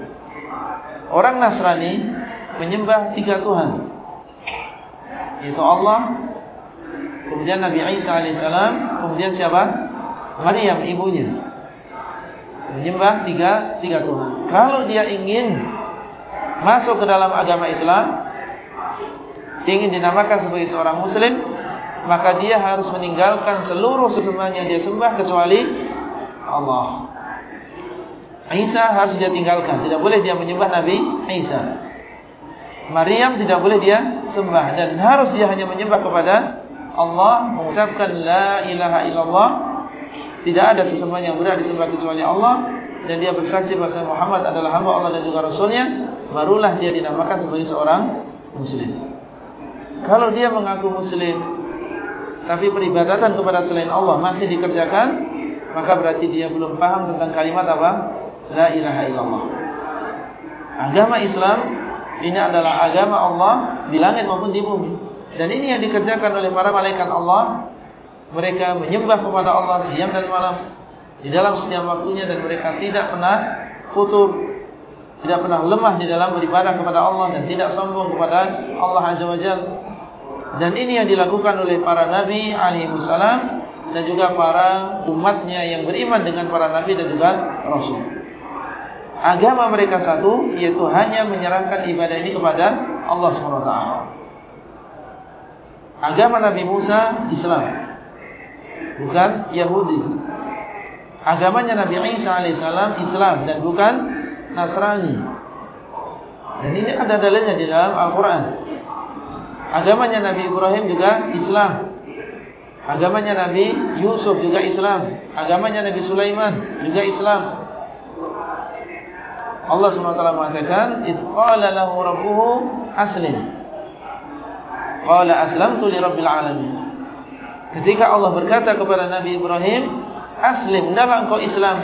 Orang Nasrani menyembah tiga Tuhan yaitu Allah kemudian Nabi Isa alaihissalam, kemudian siapa? Maryam ibunya. Menyembah tiga tiga Tuhan. Kalau dia ingin masuk ke dalam agama Islam, ingin dinamakan sebagai seorang Muslim, maka dia harus meninggalkan seluruh sesembahan yang dia sembah kecuali Allah. Isa harus dia tinggalkan, tidak boleh dia menyembah Nabi Isa. Maryam tidak boleh dia sembah dan harus dia hanya menyembah kepada Allah, mengucapkan la ilaha illallah. Tidak ada sesembahan yang benar disembah kecuali Allah dan dia bersaksi bahawa Muhammad adalah hamba Allah dan juga rasulnya, barulah dia dinamakan sebagai seorang muslim. Kalau dia mengaku muslim tapi peribadatan kepada selain Allah masih dikerjakan, maka berarti dia belum paham tentang kalimat apa? La ilaha illallah. Agama Islam ini adalah agama Allah di langit maupun di bumi. Dan ini yang dikerjakan oleh para malaikat Allah. Mereka menyembah kepada Allah siang dan malam. Di dalam setiap waktunya dan mereka tidak pernah futur. Tidak pernah lemah di dalam beribadah kepada Allah. Dan tidak sombong kepada Allah Azza wa Jal. Dan ini yang dilakukan oleh para Nabi alaihissalam. Dan juga para umatnya yang beriman dengan para Nabi dan juga Rasul agama mereka satu yaitu hanya menyerahkan ibadah ini kepada Allah SWT agama Nabi Musa Islam. Bukan Yahudi. Agamanya Nabi Isa AS Islam. Dan bukan Nasrani. Dan ini ada dalilnya di dalam Al-Quran. Agamanya Nabi Ibrahim juga Islam. Agamanya Nabi Yusuf juga Islam. Agamanya Nabi Sulaiman juga Islam Allah SWT mengatakan Itqala lahu rabbuhu aslim. Qala aslamtu li rabbil alamin. Ketika Allah berkata kepada Nabi Ibrahim Aslim, dalam engkau Islam.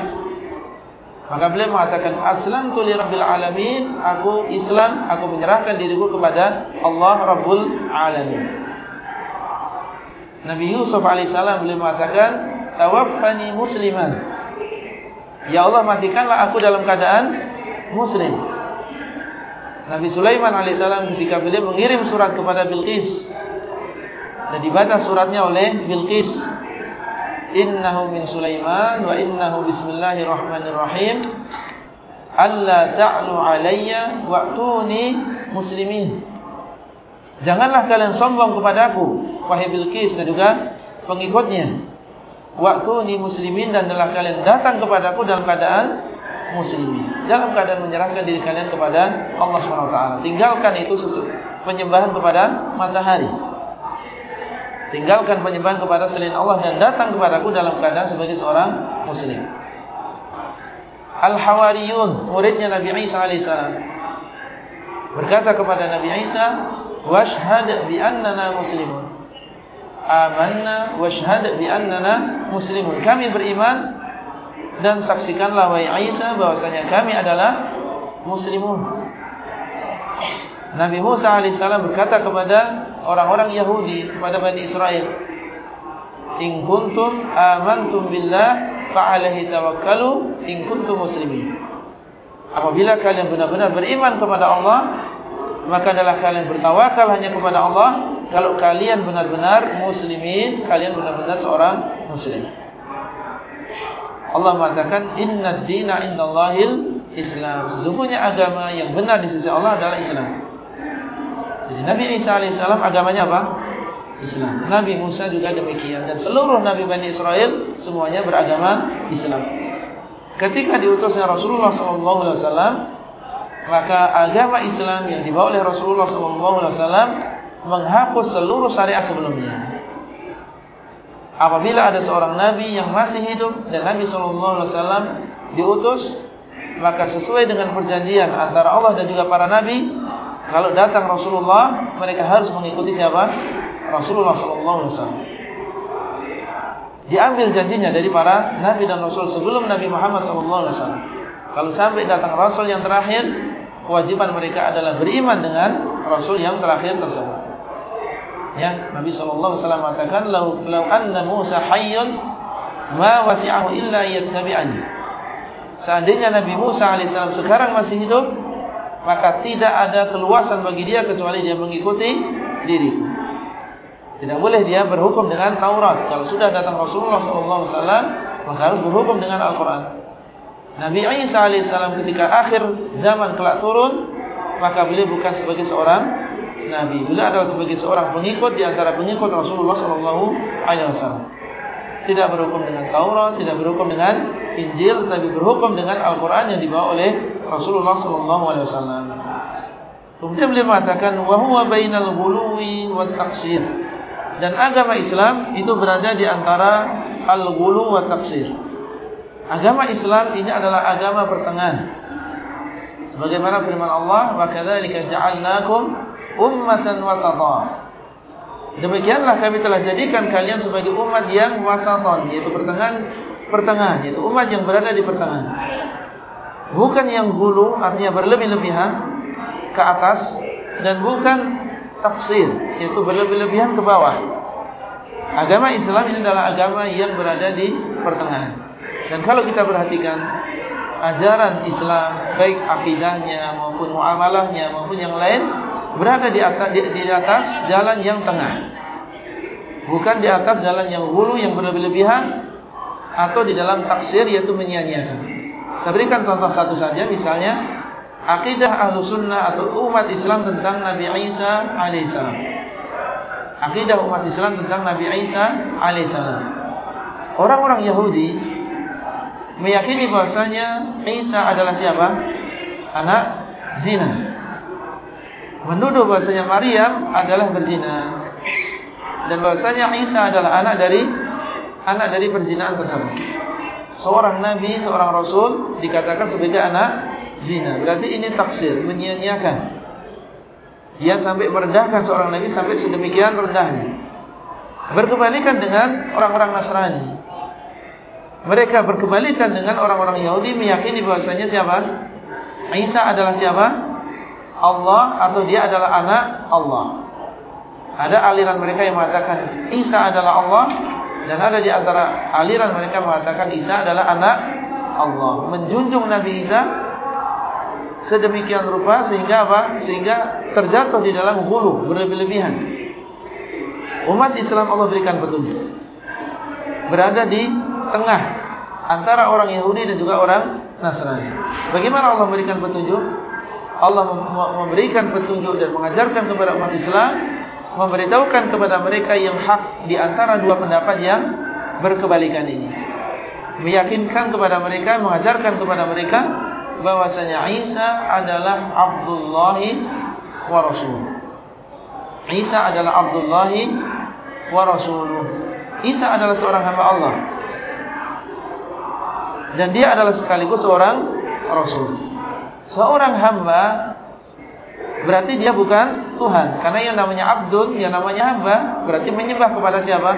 Maka beliau mengatakan Aslamtu li rabbil alamin. Aku Islam, aku menyerahkan diriku kepada Allah Rabbul Alamin. Nabi Yusuf AS beliau mengatakan Tawaffani musliman. Ya Allah matikanlah aku dalam keadaan Muslim. Nabi Sulaiman alaihissalam ketika beliau mengirim surat kepada Bilqis dan dibaca suratnya oleh Bilqis, Innahu min Sulaiman wa innahu Bismillahirrahmanirrahim. Alla ta'lu alayya wa'tuni muslimin. Janganlah kalian sombong kepadaku, wahai Bilqis dan juga pengikutnya. Wa'tuni muslimin dan adalah kalian datang kepadaku dalam keadaan muslimin dalam keadaan menyerahkan diri kalian kepada Allah SWT tinggalkan itu penyembahan kepada matahari. Tinggalkan penyembahan kepada selain Allah dan datang kepadaku dalam keadaan sebagai seorang muslim. Al-Hawariyun muridnya Nabi Isa AS berkata kepada Nabi Isa washhad bi annana muslimun. Amanna washhad bi annana muslimun. Kami beriman dan saksikanlah wahai Isa bahwasanya kami adalah muslimun. Nabi Musa alaihissalam berkata kepada orang-orang Yahudi kepada Bani Israel, "In kuntum amantum billah fa alaihi tawakkalu in kuntum muslimin." Apabila kalian benar-benar beriman kepada Allah, maka adalah kalian bertawakal hanya kepada Allah kalau kalian benar-benar muslimin, kalian benar-benar seorang muslim. Allah mengatakan inna dina indallahil Islam. Sesungguhnya agama yang benar di sisi Allah adalah Islam. Jadi Nabi Isa alaihissalam agamanya apa? Islam. Nabi Musa juga demikian dan seluruh Nabi Bani Israel semuanya beragama Islam. Ketika diutusnya Rasulullah SAW, maka agama Islam yang dibawa oleh Rasulullah SAW menghapus seluruh syariat sebelumnya. Apabila ada seorang Nabi yang masih hidup dan Nabi SAW diutus, maka sesuai dengan perjanjian antara Allah dan juga para Nabi, kalau datang Rasulullah, mereka harus mengikuti siapa? Rasulullah SAW. Diambil janjinya dari para Nabi dan Rasul sebelum Nabi Muhammad SAW. Kalau sampai datang Rasul yang terakhir, kewajiban mereka adalah beriman dengan Rasul yang terakhir tersebut. Ya, Nabi sallallahu alaihi wasallam mengatakan, "Lau anna Musa hayyun ma wasi'ahu illa yattabi'ani." Seandainya Nabi Musa alaihissalam sekarang masih hidup, maka tidak ada keluasan bagi dia kecuali dia mengikuti diriku. Tidak boleh dia berhukum dengan Taurat. Kalau sudah datang Rasulullah SAW, maka harus berhukum dengan Al-Quran. Nabi Isa AS ketika akhir zaman kelak turun, maka beliau bukan sebagai seorang Nabi. Beliau adalah sebagai seorang pengikut di antara pengikut Rasulullah sallallahu alaihi wasallam. Tidak berhukum dengan Taurat, tidak berhukum dengan Injil, tapi berhukum dengan Al-Qur'an yang dibawa oleh Rasulullah sallallahu alaihi wasallam. Kemudian beliau mengatakan wa huwa bainal ghuluwi wat taqsir. Dan agama Islam itu berada di antara al-ghulu wat taqsir. Agama Islam ini adalah agama pertengahan. Sebagaimana firman Allah, "Wa kadzalika ja'alnakum ummatan wasata." Demikianlah kami telah jadikan kalian sebagai umat yang wasatan, yaitu pertengahan, pertengahan, yaitu umat yang berada di pertengahan. Bukan yang ghulu, artinya berlebih-lebihan ke atas dan bukan tafsir yaitu berlebih-lebihan ke bawah. Agama Islam ini adalah agama yang berada di pertengahan. Dan kalau kita perhatikan ajaran Islam baik akidahnya maupun muamalahnya maupun yang lain berada di atas di, di atas jalan yang tengah. Bukan di atas jalan yang hulu yang berlebih-lebihan atau di dalam taksir yaitu menyia-nyiakan. Saya berikan contoh satu saja misalnya akidah ahlu sunnah atau umat Islam tentang Nabi Isa alaihissalam. Akidah umat Islam tentang Nabi Isa alaihissalam. Orang-orang Yahudi meyakini bahasanya Isa adalah siapa? Anak zina. Menuduh bahasanya Maryam adalah berzina. Dan bahasanya Isa adalah anak dari anak dari perzinahan tersebut. Seorang nabi, seorang rasul dikatakan sebagai anak zina. Berarti ini taksir, menyia-nyiakan. Dia sampai merendahkan seorang Nabi sampai sedemikian rendahnya. Berkebalikan dengan orang-orang Nasrani. Mereka berkebalikan dengan orang-orang Yahudi meyakini bahasanya siapa? Isa adalah siapa? Allah atau dia adalah anak Allah. Ada aliran mereka yang mengatakan Isa adalah Allah dan ada di antara aliran mereka mengatakan Isa adalah anak Allah. Menjunjung Nabi Isa sedemikian rupa sehingga apa? Sehingga terjatuh di dalam hulu berlebih-lebihan. Umat Islam Allah berikan petunjuk. Berada di tengah antara orang Yahudi dan juga orang Nasrani. Bagaimana Allah memberikan petunjuk? Allah memberikan petunjuk dan mengajarkan kepada umat Islam memberitahukan kepada mereka yang hak di antara dua pendapat yang berkebalikan ini. Meyakinkan kepada mereka, mengajarkan kepada mereka bahwasanya Isa adalah Abdullah wa Rasul. Isa adalah Abdullah wa Rasul. Isa adalah seorang hamba Allah. Dan dia adalah sekaligus seorang Rasul. Seorang hamba berarti dia bukan Tuhan. Karena yang namanya Abdul, yang namanya hamba berarti menyembah kepada siapa?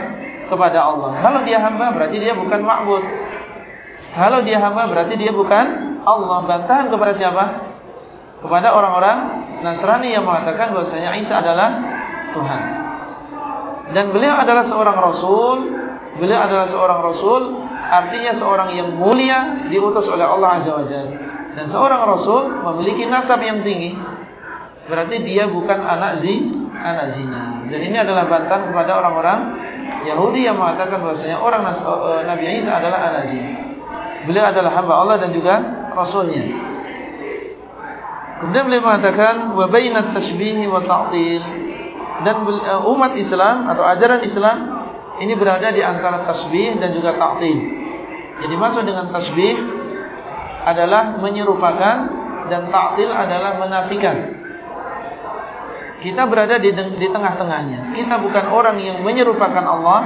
Kepada Allah. Kalau dia hamba berarti dia bukan ma'bud. Kalau dia hamba berarti dia bukan Allah bantahan kepada siapa? Kepada orang-orang Nasrani yang mengatakan bahasanya Isa adalah Tuhan. Dan beliau adalah seorang Rasul. Beliau adalah seorang Rasul. Artinya seorang yang mulia diutus oleh Allah Azza wa Jalla. Dan seorang Rasul memiliki nasab yang tinggi. Berarti dia bukan anak zi, anak zina. Dan ini adalah bantahan kepada orang-orang Yahudi yang mengatakan bahasanya orang eh, Nabi Isa adalah anak zina. Beliau adalah hamba Allah dan juga rasulnya. Kemudian beliau mengatakan wa bainat tashbih wa ta'til dan uh, umat Islam atau ajaran Islam ini berada di antara tasbih dan juga ta'til. Jadi maksud dengan tasbih adalah menyerupakan dan ta'til adalah menafikan. Kita berada di di tengah-tengahnya. Kita bukan orang yang menyerupakan Allah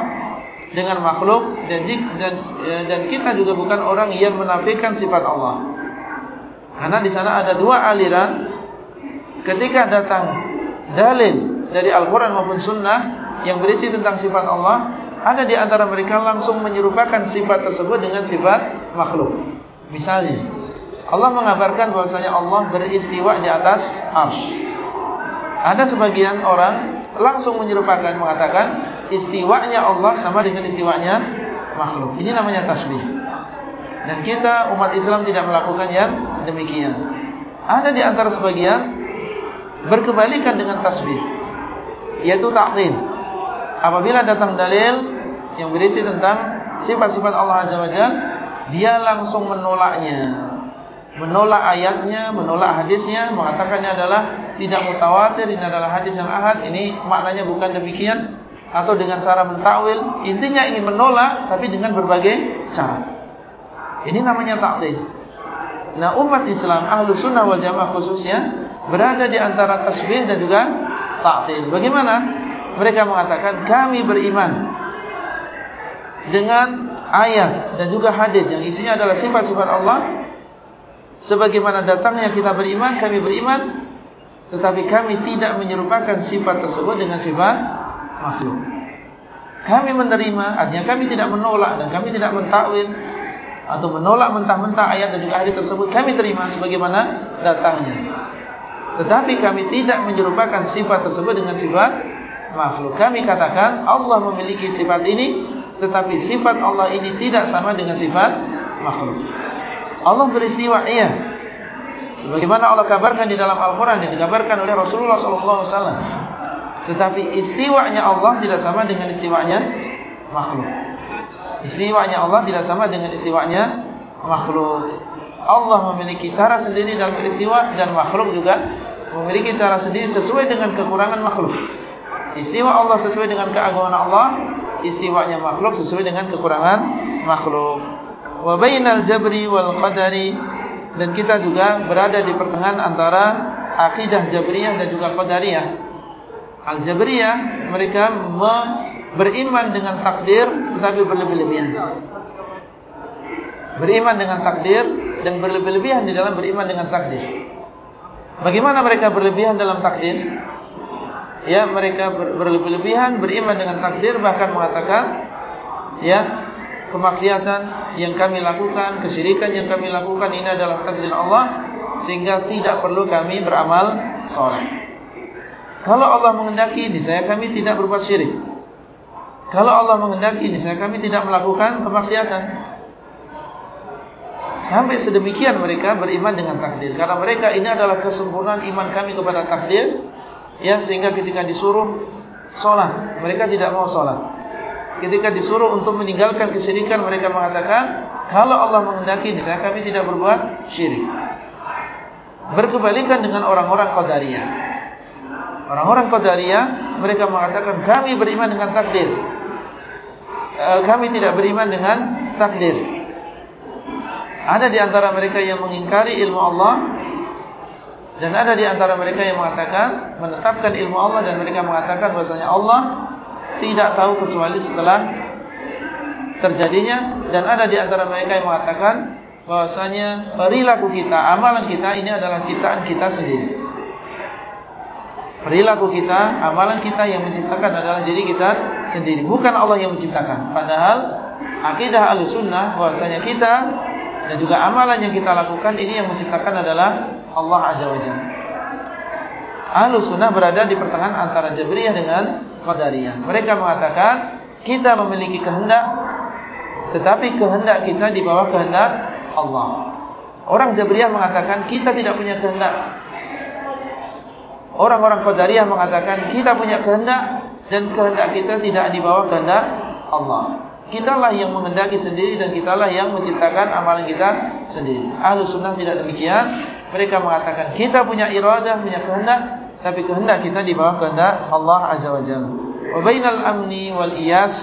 dengan makhluk dan dan ya, dan kita juga bukan orang yang menafikan sifat Allah. Karena di sana ada dua aliran ketika datang dalil dari Al-Qur'an maupun sunnah yang berisi tentang sifat Allah, ada di antara mereka langsung menyerupakan sifat tersebut dengan sifat makhluk. Misalnya, Allah mengabarkan bahwasanya Allah beristiwa di atas arsy. Ada sebagian orang langsung menyerupakan mengatakan istiwanya Allah sama dengan istiwanya makhluk. Ini namanya tasbih. Dan kita umat Islam tidak melakukan yang demikian. Ada di antara sebagian berkebalikan dengan tasbih, yaitu ta'til. apabila datang dalil yang berisi tentang sifat-sifat Allah Azza wa dia langsung menolaknya. Menolak ayatnya, menolak hadisnya, mengatakannya adalah tidak mutawatir, ini adalah hadis yang ahad, ini maknanya bukan demikian atau dengan cara mentakwil, intinya ingin menolak tapi dengan berbagai cara. Ini namanya takdir. Nah, umat Islam ahlu sunnah wal jamaah khususnya berada di antara tasbih dan juga takdir. Bagaimana? Mereka mengatakan kami beriman dengan ayat dan juga hadis yang isinya adalah sifat-sifat Allah. Sebagaimana datangnya kita beriman kami beriman tetapi kami tidak menyerupakan sifat tersebut dengan sifat makhluk. Kami menerima artinya kami tidak menolak dan kami tidak mentakwil atau menolak mentah-mentah ayat dan juga hadis tersebut kami terima sebagaimana datangnya. Tetapi kami tidak menyerupakan sifat tersebut dengan sifat makhluk. Kami katakan Allah memiliki sifat ini tetapi sifat Allah ini tidak sama dengan sifat makhluk. Allah beristiwa iya. Sebagaimana Allah kabarkan di dalam Al-Quran yang dikabarkan oleh Rasulullah SAW. Tetapi istiwanya Allah tidak sama dengan istiwanya makhluk. Istiwanya Allah tidak sama dengan istiwanya makhluk. Allah memiliki cara sendiri dalam beristiwa dan makhluk juga memiliki cara sendiri sesuai dengan kekurangan makhluk. Istiwa Allah sesuai dengan keagungan Allah istiwanya makhluk sesuai dengan kekurangan makhluk. Wa bainal jabri wal qadari dan kita juga berada di pertengahan antara akidah jabriyah dan juga qadariyah. Al jabriyah mereka beriman dengan takdir tetapi berlebih-lebihan. Beriman dengan takdir dan berlebih-lebihan di dalam beriman dengan takdir. Bagaimana mereka berlebihan dalam takdir? Ya mereka berlebihan beriman dengan takdir bahkan mengatakan ya kemaksiatan yang kami lakukan kesyirikan yang kami lakukan ini adalah takdir Allah sehingga tidak perlu kami beramal soleh. Kalau Allah menghendaki niscaya kami tidak berbuat syirik. Kalau Allah menghendaki niscaya kami tidak melakukan kemaksiatan. Sampai sedemikian mereka beriman dengan takdir. Karena mereka ini adalah kesempurnaan iman kami kepada takdir Ya sehingga ketika disuruh sholat mereka tidak mau sholat. Ketika disuruh untuk meninggalkan kesyirikan mereka mengatakan kalau Allah menghendaki saya kami tidak berbuat syirik. Berkebalikan dengan orang-orang qadariyah. Orang-orang qadariyah mereka mengatakan kami beriman dengan takdir. E, kami tidak beriman dengan takdir. Ada di antara mereka yang mengingkari ilmu Allah dan ada di antara mereka yang mengatakan menetapkan ilmu Allah dan mereka mengatakan bahasanya Allah tidak tahu kecuali setelah terjadinya dan ada di antara mereka yang mengatakan bahasanya perilaku kita, amalan kita ini adalah ciptaan kita sendiri. Perilaku kita, amalan kita yang menciptakan adalah diri kita sendiri, bukan Allah yang menciptakan. Padahal akidah Ahlussunnah bahasanya kita dan juga amalan yang kita lakukan ini yang menciptakan adalah Allah Azza wa Jalla. Ahlu sunnah berada di pertengahan antara Jabriyah dengan Qadariyah. Mereka mengatakan kita memiliki kehendak, tetapi kehendak kita di bawah kehendak Allah. Orang Jabriyah mengatakan kita tidak punya kehendak. Orang-orang Qadariyah mengatakan kita punya kehendak dan kehendak kita tidak di bawah kehendak Allah. Kitalah yang menghendaki sendiri dan kitalah yang menciptakan amalan kita sendiri. Ahlu sunnah tidak demikian. Mereka mengatakan kita punya iradah, punya kehendak, tapi kehendak kita di bawah kehendak Allah Azza wa Jalla. Wa bainal amni wal iyas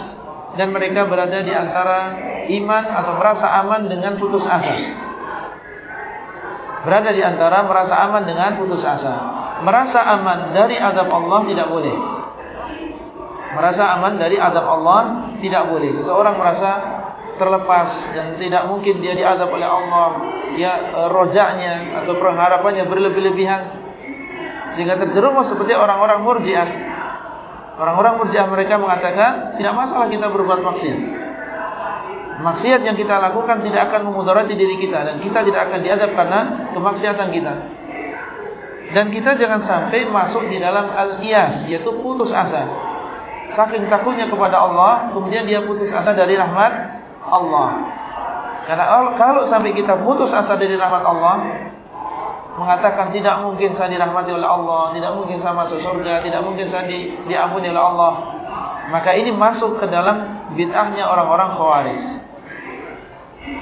dan mereka berada di antara iman atau merasa aman dengan putus asa. Berada di antara merasa aman dengan putus asa. Merasa aman dari azab Allah tidak boleh. Merasa aman dari azab Allah tidak boleh. Seseorang merasa terlepas dan tidak mungkin dia diazab oleh Allah. Ya e, rojaknya atau pengharapannya berlebih-lebihan. Sehingga terjerumus seperti orang-orang murjiah. Orang-orang murjiah mereka mengatakan tidak masalah kita berbuat maksiat. Maksiat yang kita lakukan tidak akan memudarati diri kita dan kita tidak akan diadab karena kemaksiatan kita. Dan kita jangan sampai masuk di dalam al-iyas yaitu putus asa. Saking takutnya kepada Allah kemudian dia putus asa dari rahmat Allah karena kalau sampai kita putus asa dari rahmat Allah Mengatakan tidak mungkin saya dirahmati oleh Allah Tidak mungkin saya masuk surga Tidak mungkin saya di, diampuni oleh Allah maka ini masuk ke dalam bid'ahnya orang-orang khawarij.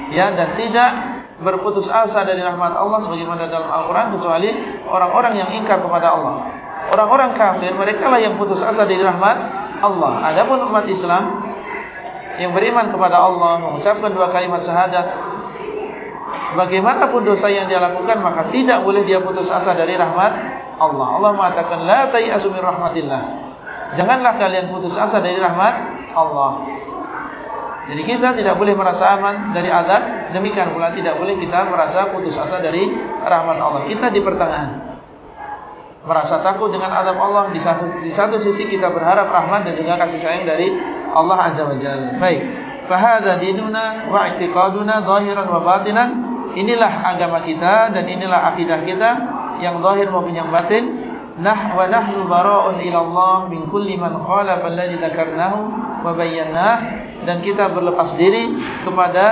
Ya dan tidak berputus asa dari rahmat Allah sebagaimana dalam Al-Qur'an kecuali orang-orang yang ingkar kepada Allah. Orang-orang kafir mereka lah yang putus asa dari rahmat Allah. Adapun umat Islam yang beriman kepada Allah mengucapkan dua kalimat syahadat bagaimanapun dosa yang dia lakukan maka tidak boleh dia putus asa dari rahmat Allah. Allah mengatakan la tayasu min rahmatillah. Janganlah kalian putus asa dari rahmat Allah. Jadi kita tidak boleh merasa aman dari azab, demikian pula tidak boleh kita merasa putus asa dari rahmat Allah. Kita di pertengahan. Merasa takut dengan azab Allah di satu, di satu sisi kita berharap rahmat dan juga kasih sayang dari Allah Azza wa Jalla. Baik. Fa dinuna wa i'tiqaduna zahiran wa batinan. Inilah agama kita dan inilah akidah kita yang zahir maupun yang batin. Nah wa nahnu bara'un ila Allah min kulli man khalafa alladhi dzakarnahu wa bayyanahu dan kita berlepas diri kepada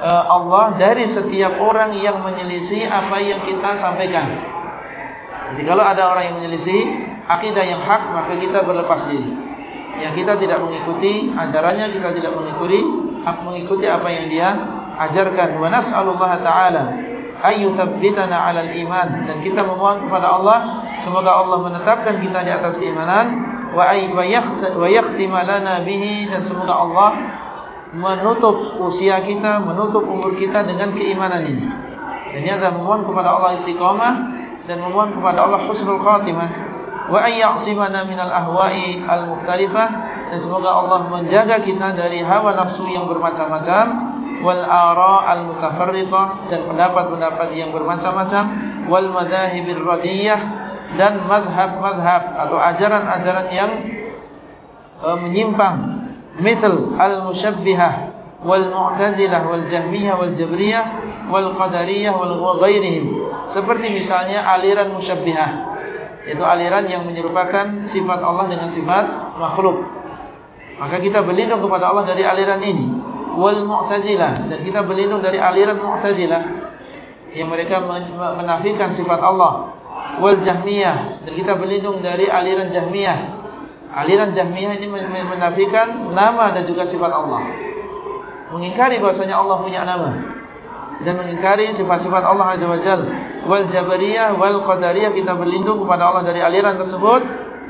uh, Allah dari setiap orang yang menyelisih apa yang kita sampaikan. Jadi kalau ada orang yang menyelisih akidah yang hak maka kita berlepas diri. Yang kita tidak mengikuti ajarannya kita tidak mengikuti hak mengikuti apa yang dia ajarkan. Wa nas'alullah taala ayyuthabbitana 'alal iman dan kita memohon kepada Allah semoga Allah menetapkan kita di atas keimanan wa yakhtima lana bihi dan semoga Allah menutup usia kita, menutup umur kita dengan keimanan ini. Dan ini adalah memohon kepada Allah istiqamah dan memohon kepada Allah husnul khatimah. Wa ayya'simana minal ahwa'i al-mukhtalifah. Dan semoga Allah menjaga kita dari hawa nafsu yang bermacam-macam. Wal ara al-mutafarriqah dan pendapat-pendapat yang bermacam-macam. Wal madhahibir radiyah. Dan madhab-madhab atau ajaran-ajaran yang uh, menyimpang. Misal al-musyabbihah. Wal-mu'tazilah wal-jahmiyah wal-jabriyah wal-qadariyah wal-ghairihim seperti misalnya aliran musyabbihah itu aliran yang menyerupakan sifat Allah dengan sifat makhluk. Maka kita berlindung kepada Allah dari aliran ini. Wal-mu'tazilah dan kita berlindung dari aliran mu'tazilah. Yang mereka menafikan sifat Allah. Wal jahmiyah. Dan kita berlindung dari aliran jahmiyah. Aliran jahmiyah ini menafikan nama dan juga sifat Allah. Mengingkari bahasanya Allah punya nama. Dan mengingkari sifat-sifat Allah Azza wa Jalla. Wal jabariyah wal qadariyah kita berlindung kepada Allah dari aliran tersebut.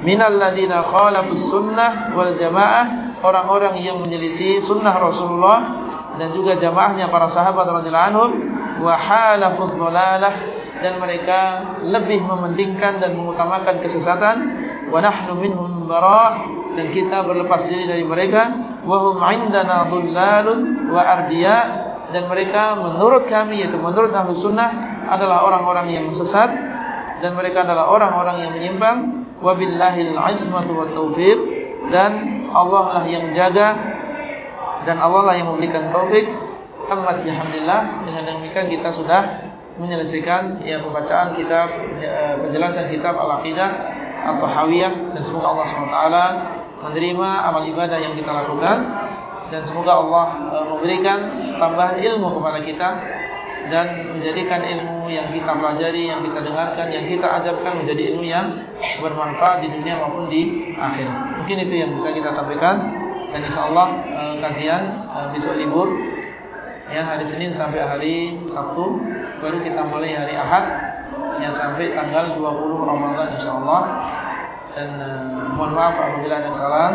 Minal ladina khalafus sunnah wal jamaah orang-orang yang menyelisih sunnah Rasulullah dan juga jamaahnya para sahabat radhiyallahu anhum. Wa halafudz dhalalah dan mereka lebih mementingkan dan mengutamakan kesesatan. Wa nahnu minhum bara' dan kita berlepas diri dari mereka. Wa hum 'indana dhullalun wa ardiya dan mereka menurut kami yaitu menurut ahli sunnah adalah orang-orang yang sesat. Dan mereka adalah orang-orang yang menyimpang. Wa billahil 'ismatu wat taufiq. Dan Allah lah yang jaga. Dan Allah lah yang memberikan taufik alhamdulillah. Dengan demikian kita sudah menyelesaikan ya pembacaan kitab ya, penjelasan kitab Al-Aqidah atau Hawiyah. Dan semoga Allah SWT menerima amal ibadah yang kita lakukan dan semoga Allah uh, memberikan tambahan ilmu kepada kita dan menjadikan ilmu yang kita pelajari, yang kita dengarkan, yang kita ajarkan menjadi ilmu yang bermanfaat di dunia maupun di akhir. Mungkin itu yang bisa kita sampaikan. Dan insyaallah uh, kajian uh, besok libur ya hari Senin sampai hari Sabtu baru kita mulai hari Ahad yang sampai tanggal 20 Ramadan insyaallah. Dan mohon maaf apabila ada kesalahan